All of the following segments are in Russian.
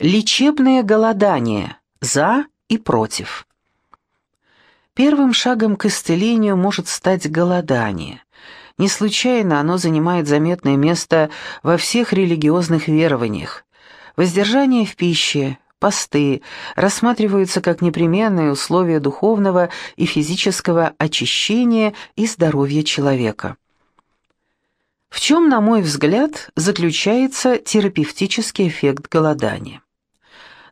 Лечебное голодание. За и против. Первым шагом к исцелению может стать голодание. Не случайно оно занимает заметное место во всех религиозных верованиях. Воздержание в пище, посты рассматриваются как непременные условия духовного и физического очищения и здоровья человека. В чем, на мой взгляд, заключается терапевтический эффект голодания?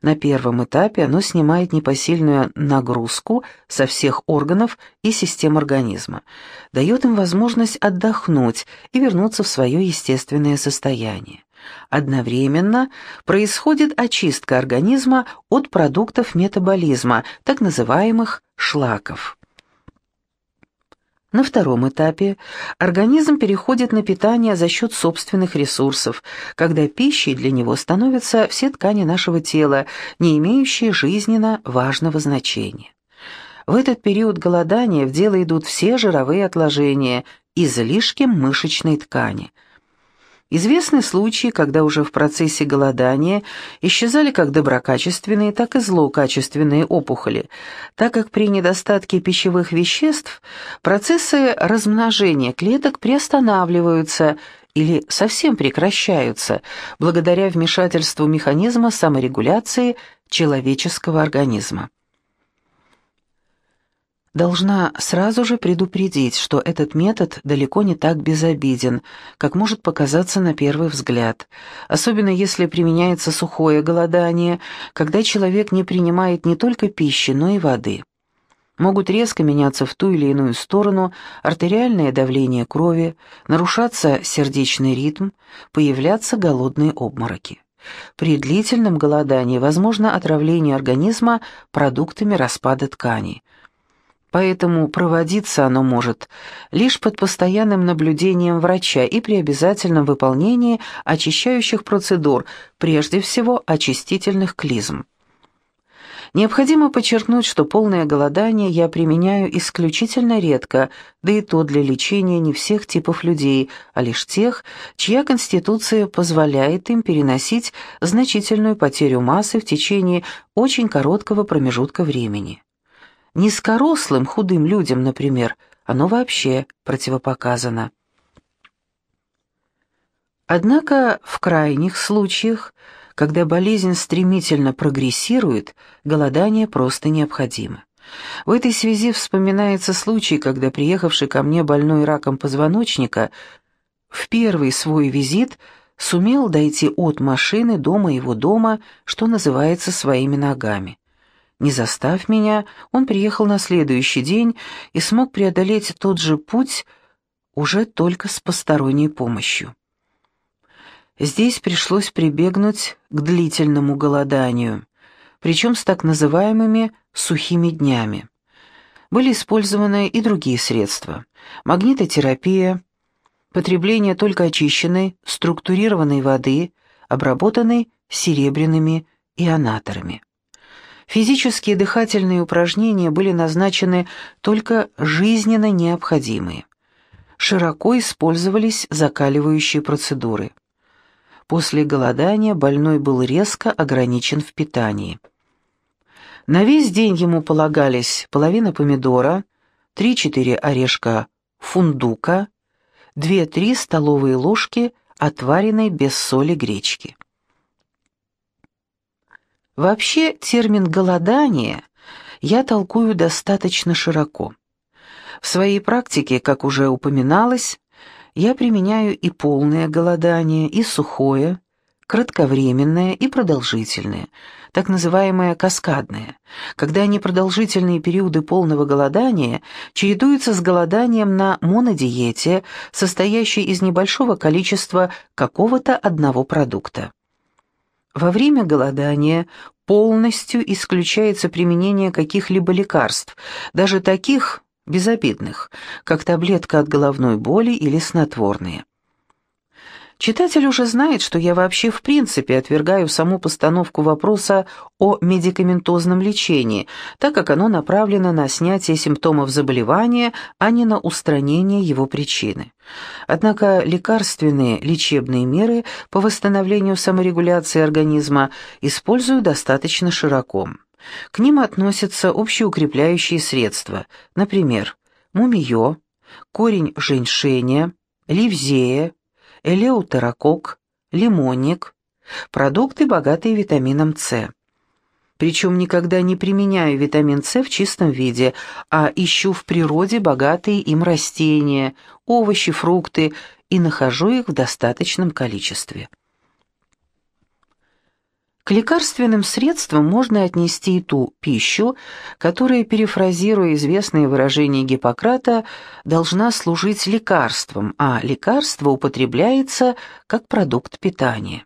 На первом этапе оно снимает непосильную нагрузку со всех органов и систем организма, дает им возможность отдохнуть и вернуться в свое естественное состояние. Одновременно происходит очистка организма от продуктов метаболизма, так называемых шлаков. На втором этапе организм переходит на питание за счет собственных ресурсов, когда пищей для него становятся все ткани нашего тела, не имеющие жизненно важного значения. В этот период голодания в дело идут все жировые отложения, излишки мышечной ткани – Известны случаи, когда уже в процессе голодания исчезали как доброкачественные, так и злокачественные опухоли, так как при недостатке пищевых веществ процессы размножения клеток приостанавливаются или совсем прекращаются благодаря вмешательству механизма саморегуляции человеческого организма должна сразу же предупредить, что этот метод далеко не так безобиден, как может показаться на первый взгляд, особенно если применяется сухое голодание, когда человек не принимает не только пищи, но и воды. Могут резко меняться в ту или иную сторону артериальное давление крови, нарушаться сердечный ритм, появляться голодные обмороки. При длительном голодании возможно отравление организма продуктами распада тканей – поэтому проводиться оно может лишь под постоянным наблюдением врача и при обязательном выполнении очищающих процедур, прежде всего очистительных клизм. Необходимо подчеркнуть, что полное голодание я применяю исключительно редко, да и то для лечения не всех типов людей, а лишь тех, чья конституция позволяет им переносить значительную потерю массы в течение очень короткого промежутка времени. Низкорослым, худым людям, например, оно вообще противопоказано. Однако в крайних случаях, когда болезнь стремительно прогрессирует, голодание просто необходимо. В этой связи вспоминается случай, когда приехавший ко мне больной раком позвоночника в первый свой визит сумел дойти от машины до моего дома, что называется, своими ногами. Не застав меня, он приехал на следующий день и смог преодолеть тот же путь уже только с посторонней помощью. Здесь пришлось прибегнуть к длительному голоданию, причем с так называемыми «сухими днями». Были использованы и другие средства – магнитотерапия, потребление только очищенной, структурированной воды, обработанной серебряными ионаторами. Физические дыхательные упражнения были назначены только жизненно необходимые. Широко использовались закаливающие процедуры. После голодания больной был резко ограничен в питании. На весь день ему полагались половина помидора, 3-4 орешка фундука, 2-3 столовые ложки отваренной без соли гречки. Вообще термин «голодание» я толкую достаточно широко. В своей практике, как уже упоминалось, я применяю и полное голодание, и сухое, кратковременное и продолжительное, так называемое каскадное, когда непродолжительные периоды полного голодания чередуются с голоданием на монодиете, состоящей из небольшого количества какого-то одного продукта. Во время голодания полностью исключается применение каких-либо лекарств, даже таких безобидных, как таблетка от головной боли или снотворные. Читатель уже знает, что я вообще в принципе отвергаю саму постановку вопроса о медикаментозном лечении, так как оно направлено на снятие симптомов заболевания, а не на устранение его причины. Однако лекарственные лечебные меры по восстановлению саморегуляции организма использую достаточно широко. К ним относятся общеукрепляющие средства, например, мумиё, корень женьшеня, ливзея, элеутерокок, лимонник, продукты, богатые витамином С. Причем никогда не применяю витамин С в чистом виде, а ищу в природе богатые им растения, овощи, фрукты и нахожу их в достаточном количестве. К лекарственным средствам можно отнести и ту пищу, которая, перефразируя известное выражение Гиппократа, должна служить лекарством, а лекарство употребляется как продукт питания.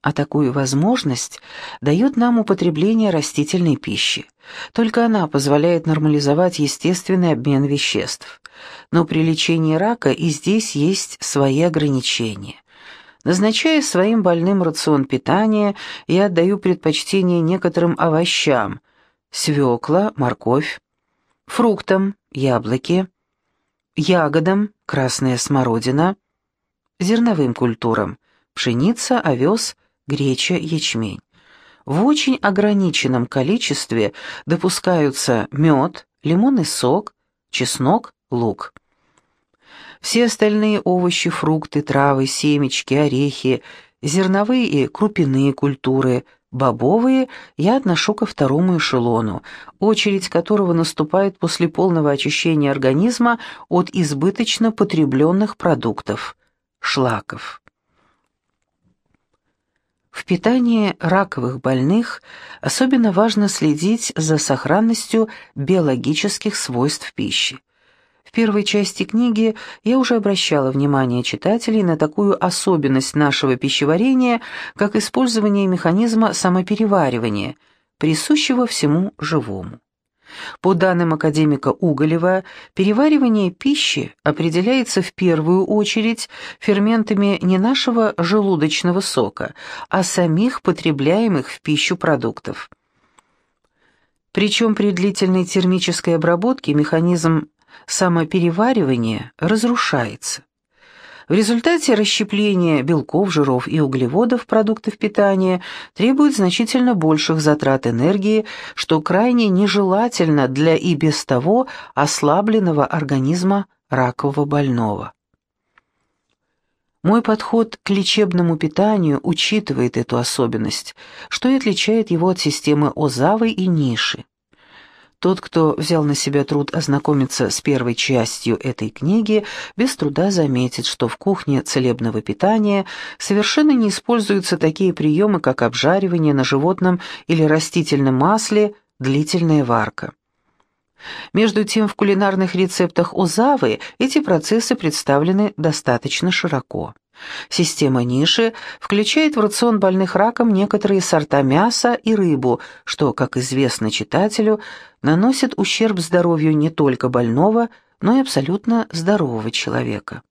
А такую возможность дает нам употребление растительной пищи. Только она позволяет нормализовать естественный обмен веществ. Но при лечении рака и здесь есть свои ограничения. Назначая своим больным рацион питания, я отдаю предпочтение некоторым овощам – свекла, морковь, фруктам, яблоки, ягодам, красная смородина, зерновым культурам – пшеница, овес, греча, ячмень. В очень ограниченном количестве допускаются мед, лимонный сок, чеснок, лук. Все остальные овощи, фрукты, травы, семечки, орехи, зерновые и крупяные культуры, бобовые я отношу ко второму эшелону, очередь которого наступает после полного очищения организма от избыточно потребленных продуктов – шлаков. В питании раковых больных особенно важно следить за сохранностью биологических свойств пищи. В первой части книги я уже обращала внимание читателей на такую особенность нашего пищеварения, как использование механизма самопереваривания, присущего всему живому. По данным академика Уголева, переваривание пищи определяется в первую очередь ферментами не нашего желудочного сока, а самих потребляемых в пищу продуктов. Причем при длительной термической обработке механизм самопереваривание разрушается. В результате расщепление белков, жиров и углеводов продуктов питания требует значительно больших затрат энергии, что крайне нежелательно для и без того ослабленного организма ракового больного. Мой подход к лечебному питанию учитывает эту особенность, что и отличает его от системы Озавы и Ниши. Тот, кто взял на себя труд ознакомиться с первой частью этой книги, без труда заметит, что в кухне целебного питания совершенно не используются такие приемы, как обжаривание на животном или растительном масле, длительная варка. Между тем, в кулинарных рецептах Озавы эти процессы представлены достаточно широко. Система ниши включает в рацион больных раком некоторые сорта мяса и рыбу, что, как известно читателю, наносит ущерб здоровью не только больного, но и абсолютно здорового человека.